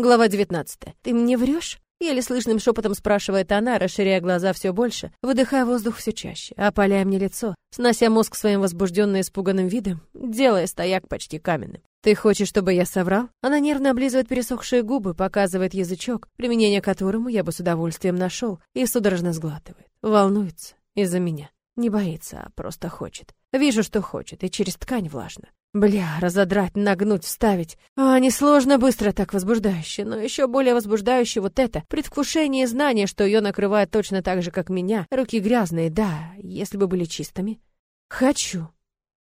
Глава 19. Ты мне врешь? Еле слышным шепотом спрашивает она, расширяя глаза все больше, выдыхая воздух все чаще, опаляя мне лицо, снося мозг своим возбужденно испуганным видом, делая стояк почти каменным. «Ты хочешь, чтобы я соврал?» Она нервно облизывает пересохшие губы, показывает язычок, применение которому я бы с удовольствием нашел, и судорожно сглатывает. Волнуется из-за меня. Не боится, а просто хочет. Вижу, что хочет, и через ткань влажно. Бля, разодрать, нагнуть, вставить. А, несложно, быстро, так возбуждающе. Но еще более возбуждающе вот это. Предвкушение и знание, что ее накрывает точно так же, как меня. Руки грязные, да, если бы были чистыми. Хочу.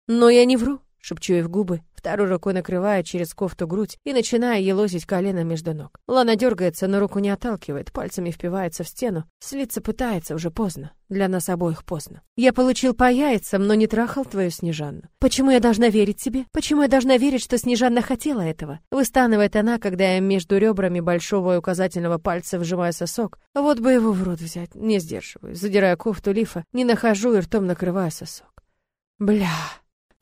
Но я не вру. Шепчу ей в губы, второй рукой накрывая через кофту грудь и начиная елозить колено между ног. Лана дергается, но руку не отталкивает, пальцами впивается в стену. Слиться пытается, уже поздно. Для нас обоих поздно. Я получил по яйцам, но не трахал твою Снежанну. Почему я должна верить тебе? Почему я должна верить, что Снежанна хотела этого? Выстанывает она, когда я между ребрами большого и указательного пальца вжимаю сосок. Вот бы его в рот взять. Не сдерживаю. Задирая кофту лифа, не нахожу и ртом накрываю сосок. Бля...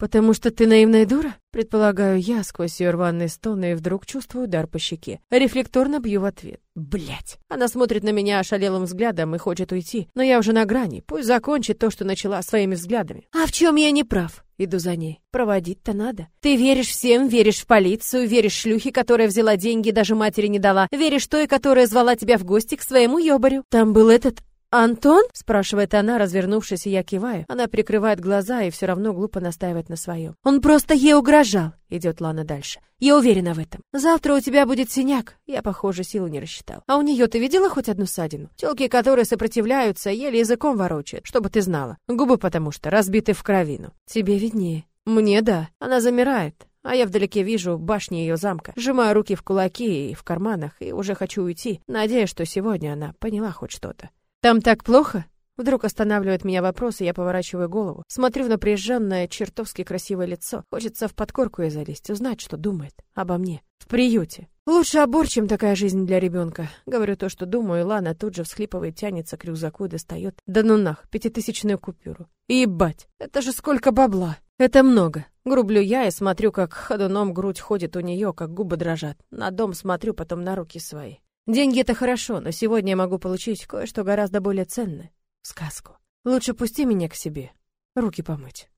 «Потому что ты наивная дура?» Предполагаю я сквозь ее рваные стоны и вдруг чувствую удар по щеке. Рефлекторно бью в ответ. Блять. Она смотрит на меня ошалелым взглядом и хочет уйти, но я уже на грани. Пусть закончит то, что начала своими взглядами. А в чем я не прав? Иду за ней. Проводить-то надо. Ты веришь всем, веришь в полицию, веришь шлюхе, которая взяла деньги, даже матери не дала. Веришь той, которая звала тебя в гости к своему ёбарю. Там был этот «Антон?» — спрашивает она, развернувшись, и я киваю. Она прикрывает глаза и все равно глупо настаивает на своем. «Он просто ей угрожал!» — идет Лана дальше. «Я уверена в этом. Завтра у тебя будет синяк». Я, похоже, силу не рассчитал. «А у нее ты видела хоть одну ссадину? Телки, которые сопротивляются, еле языком ворочают, чтобы ты знала. Губы потому что разбиты в кровину. Тебе виднее». «Мне да. Она замирает, а я вдалеке вижу башни ее замка. Сжимаю руки в кулаки и в карманах, и уже хочу уйти, надеясь, что сегодня она поняла хоть что-то. «Там так плохо?» Вдруг останавливает меня вопрос, и я поворачиваю голову. Смотрю в напряженное, чертовски красивое лицо. Хочется в подкорку ей залезть, узнать, что думает обо мне. В приюте. Лучше аборт, чем такая жизнь для ребенка. Говорю то, что думаю, и Лана тут же всхлипывает, тянется к рюкзаку и достает. Да ну нах, пятитысячную купюру. Ебать, это же сколько бабла. Это много. Грублю я и смотрю, как ходуном грудь ходит у нее, как губы дрожат. На дом смотрю, потом на руки свои. Деньги — это хорошо, но сегодня я могу получить кое-что гораздо более ценное — сказку. Лучше пусти меня к себе, руки помыть.